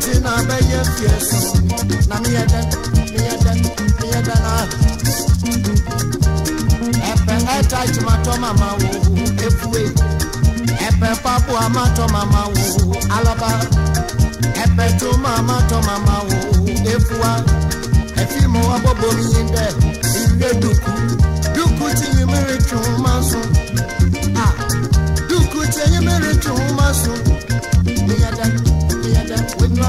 ti na bɛyɛ fie e wo efue ɛpɛ papo amatɔ mama wo alaba ɛpɛ toma amatɔ wo efua ɛfi e mo abobo mi yi dɛ iwe duku duku ti yi mi ri tu ma so a ah, duku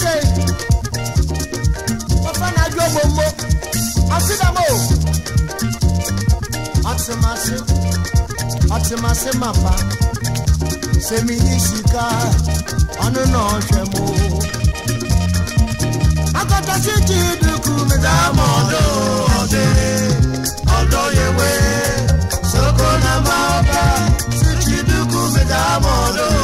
ṣe ọ̀fọ̀nàjò gbogbo ọ̀sídàmọ́ ọ̀tìmọ̀sí ọ̀tìmọ̀sí màpá sẹ́mi ní ṣìkà ọ̀nù náà ṣe mú. akọ́tà sí ti dùkú mi. dáàmú ọdún ọdẹ ọdún yẹwẹ sọkọ náà máa bá sí ti dùkú mi dáàmú ọdún.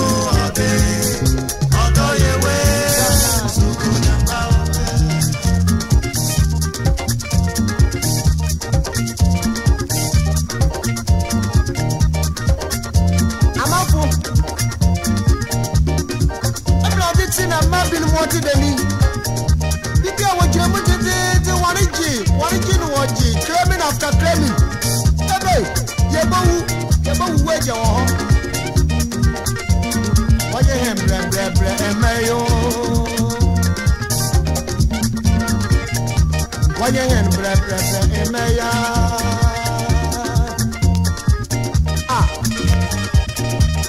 ti dẹ̀ ni. Bíbí àwọn jẹ́ mú títí tí wọ́n rí jì wọ́n rí jì ni wọ́n jì claiming after claiming. Bébè yẹ bó wu yẹ bó wu wé jẹ wọ́n họ. Wọ́n yẹ hẹ̀ brẹ̀brẹ̀brẹ̀ ẹ̀mẹ́ yó. Wọ́n yẹ hẹ̀ brẹ̀brẹ̀brẹ̀ ẹ̀mẹ́ yá.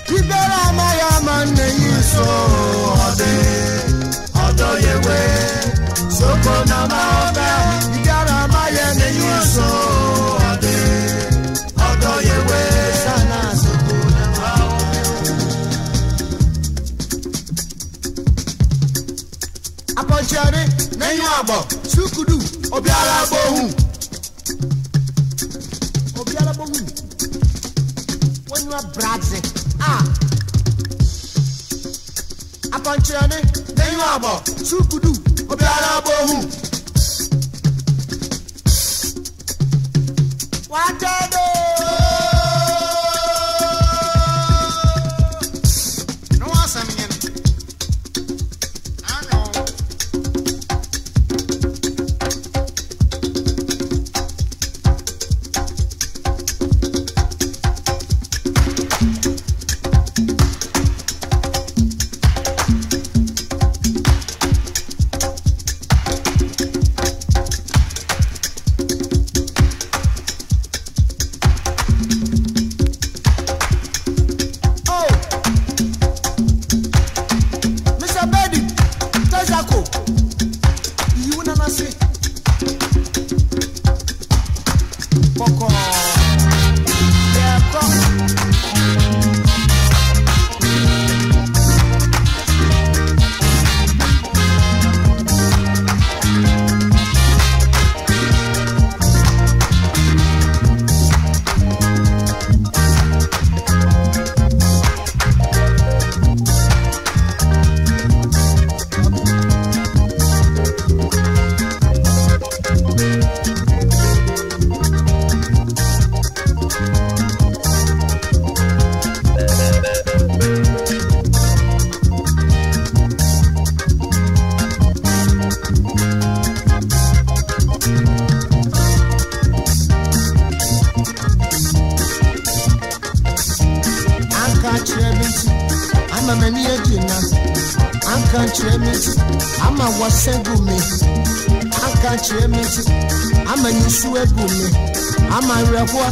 Bíbélà máa máa ń nẹ̀yìn sọ̀rọ̀ ọ̀dẹ́. Oyewe soko na maobe igara maye n'enyi nso ọdị ọdọ Oyewe sana soko na maobe. Apọchiari n'enyi agbọ sukudu obiara agbohu. Obiara agbohu wọnyiwa brazil a. Ah! Apọchiari abọ sukudu obiara abọ ohu. wàá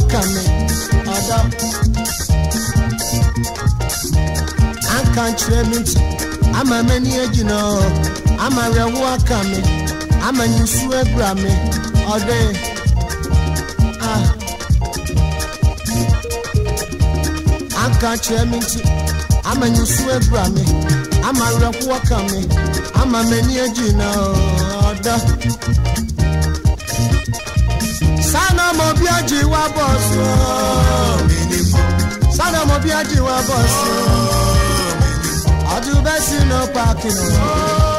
aka m ada aka nkyerɛ me nti ama m'ani agyina e hɔ ama werɛho aka me ama nyisu abura me ɔde ah aka nkyerɛ me nti ama nyisu abura me ama werɛho aka me ama m'ani agyina hɔ ɔda. mo bí àjì wá bọ̀ sí o. Sáré mo bí àjì wá bọ̀ sí o. Àdúbẹ́sì náà pa kìnnìún.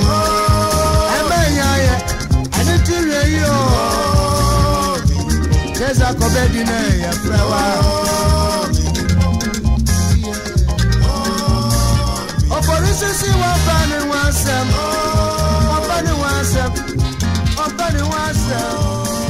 Esa kobe dine ya prewa Oporisi si wapa ni wansem Wapa ni wansem Wapa ni wansem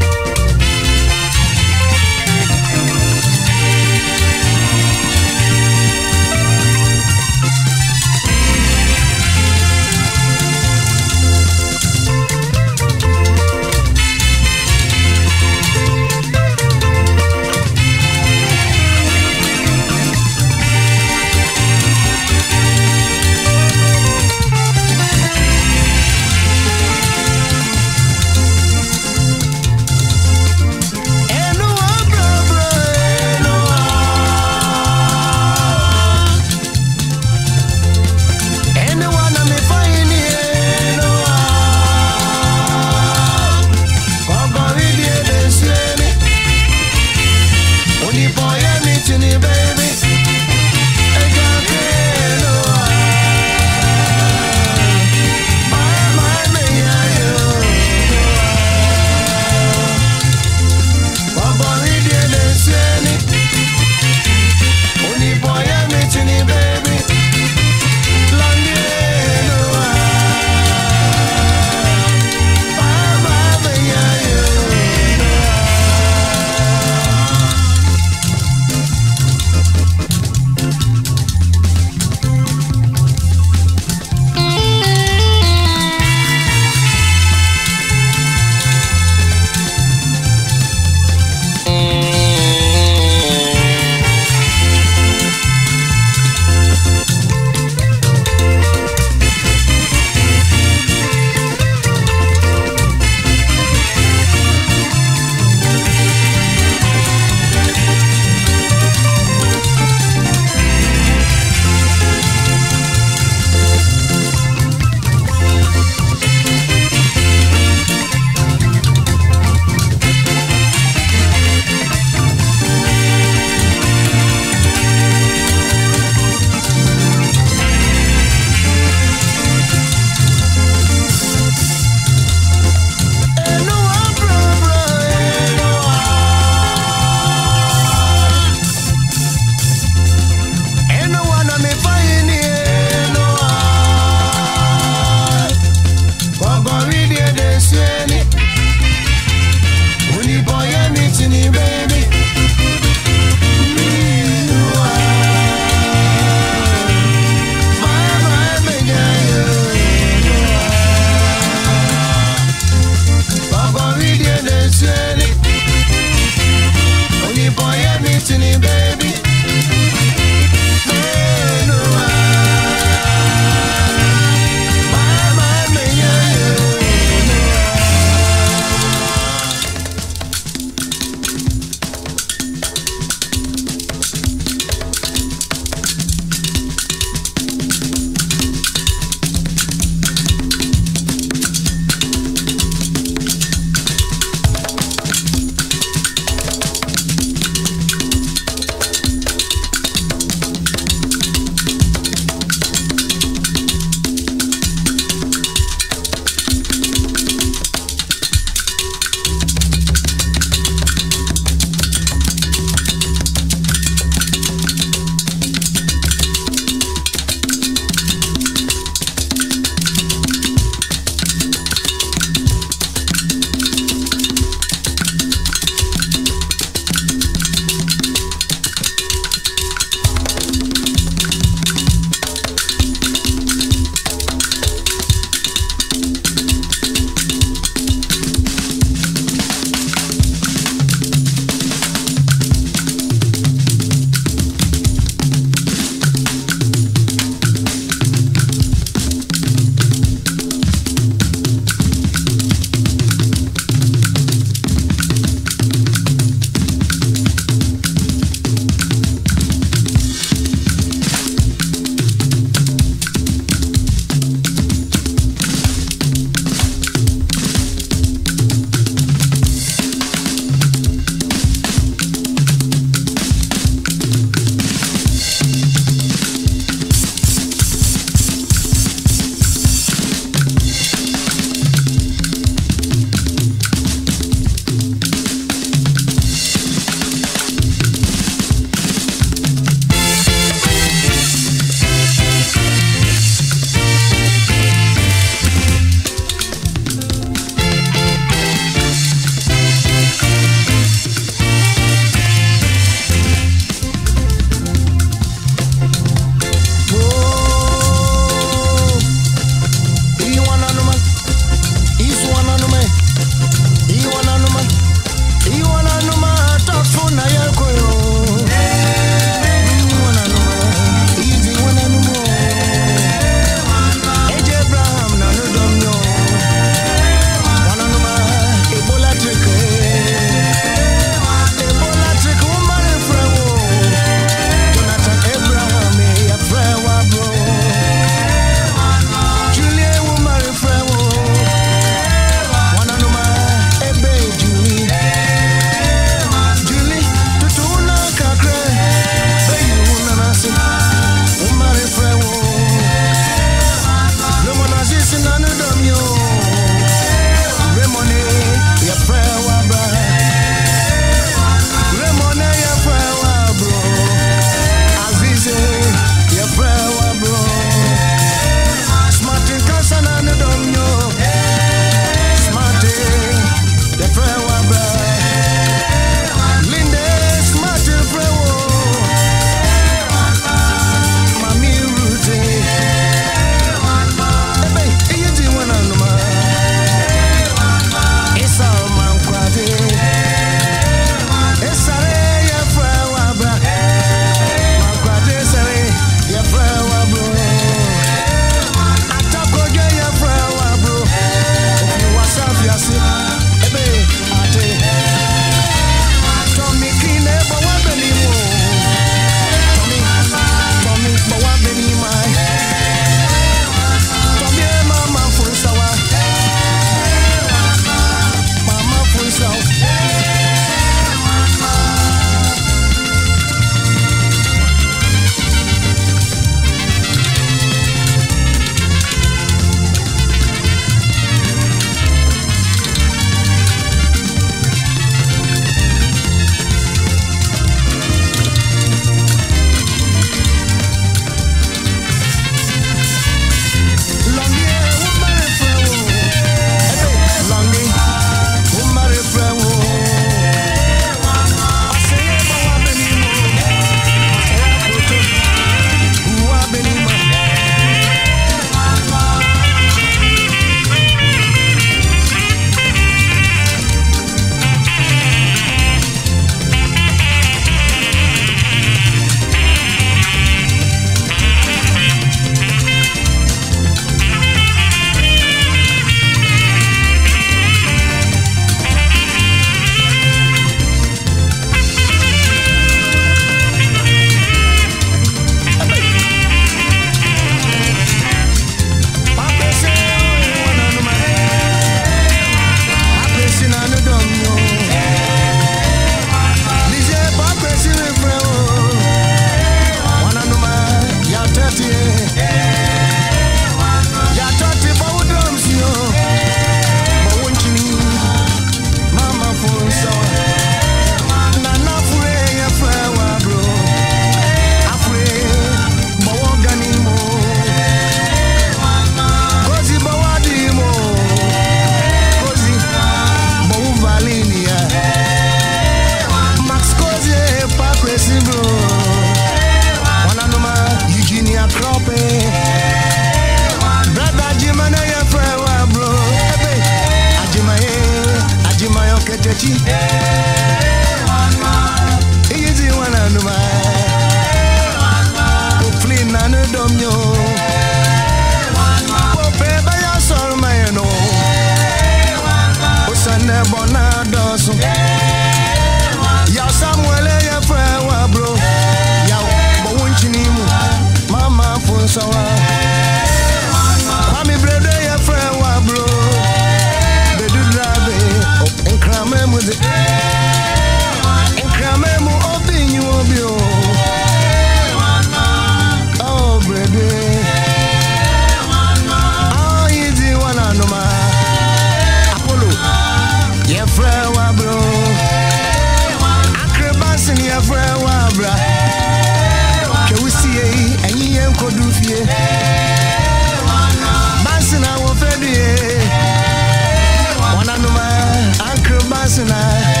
night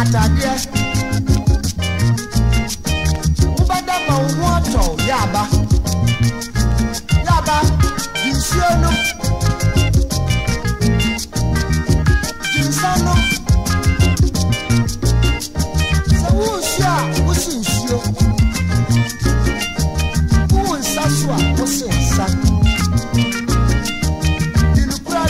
atadeɛ wobɛda ma wo ho atɔw yɛ aba yɛ no nsa no sɛ wonsuo a wosi nsuo wowo nsa so a wosi nsa dinukura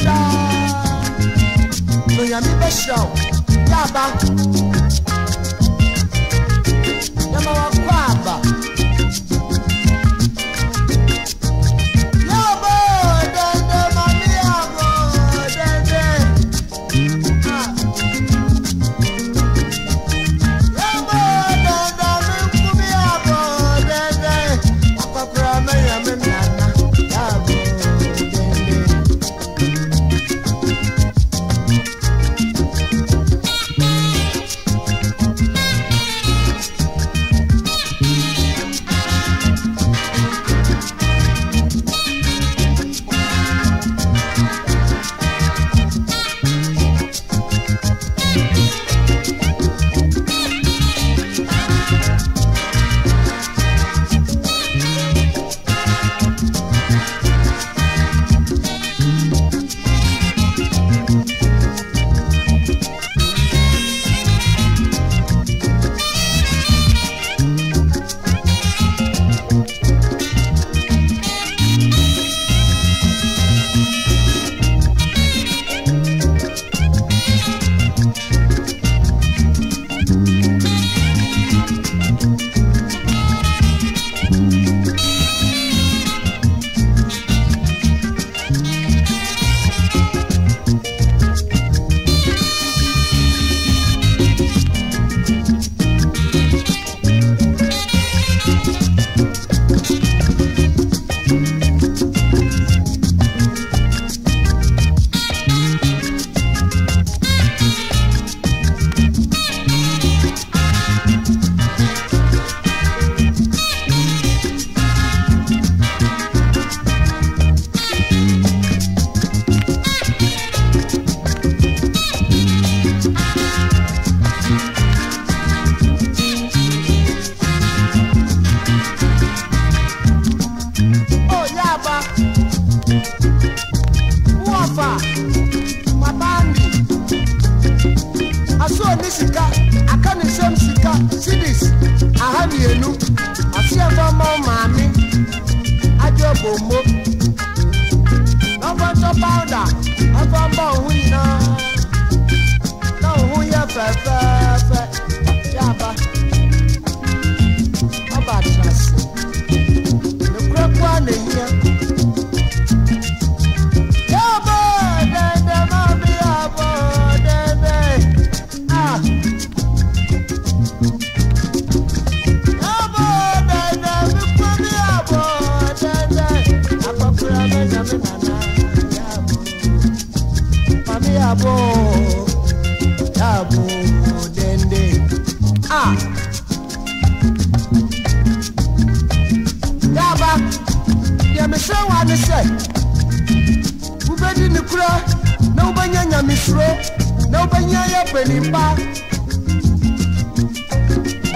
bɛnya yɛ panimba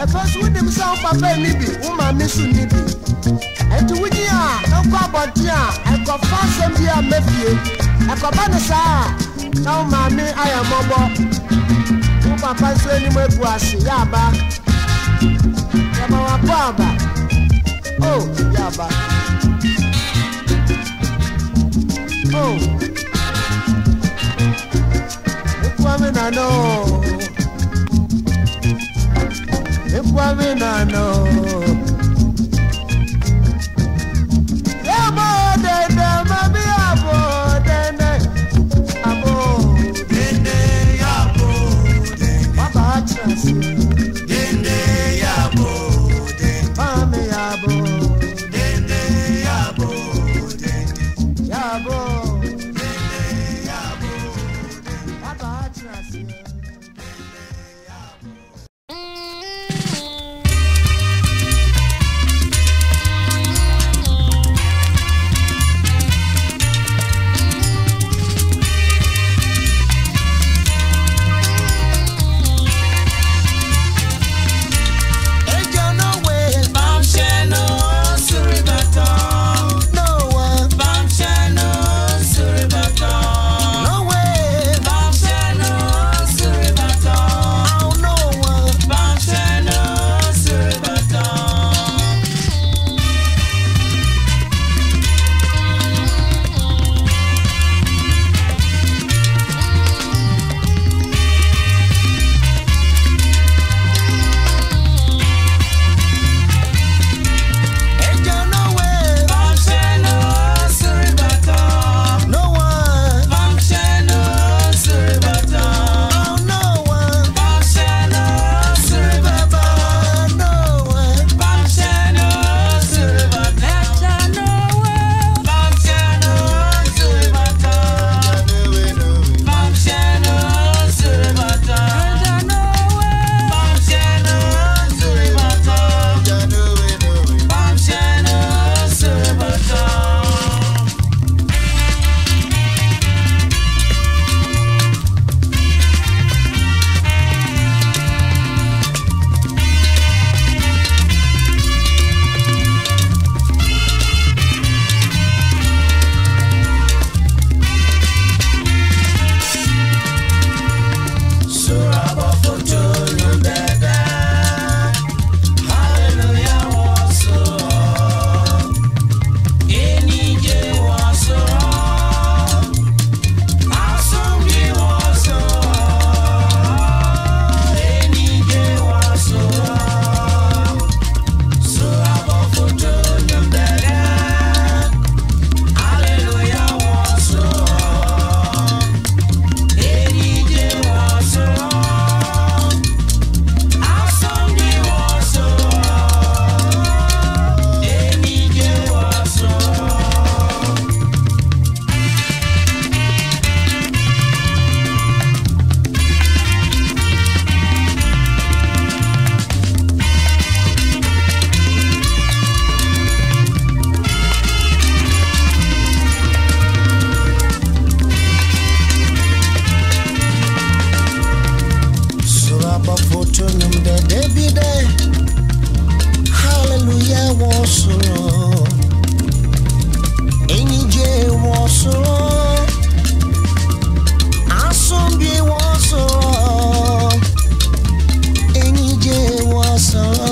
ɛfɛ so wonim sɛ wo papa nni bi wo mi so nni bi ɛnti wogye a ɛkɔ abɔnten a ɛkɔfa asɛm bi a mɛfie ɛkɔba ne saa a na wo maame ayɛ mmɔbɔ wo papa nso anim abu ase yɛ aba yɛma wabɔ aba o yɛ aba oh. oh. coming, I know. If I when I know. to nyom debi hallelujah was soro enyigye asombi wɔ soro enyigye wɔ soro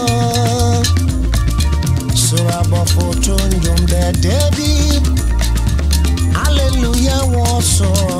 debi hallelujah wɔ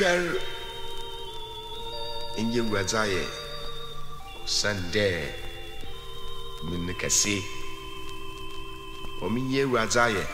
twɛr nye wurɛdza yɛ san dɛ mene kɛse ɔmenyɛ wurɛdza yɛ